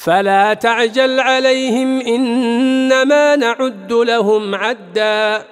فلا تعجل عليهم إنما نعد لهم عدًّا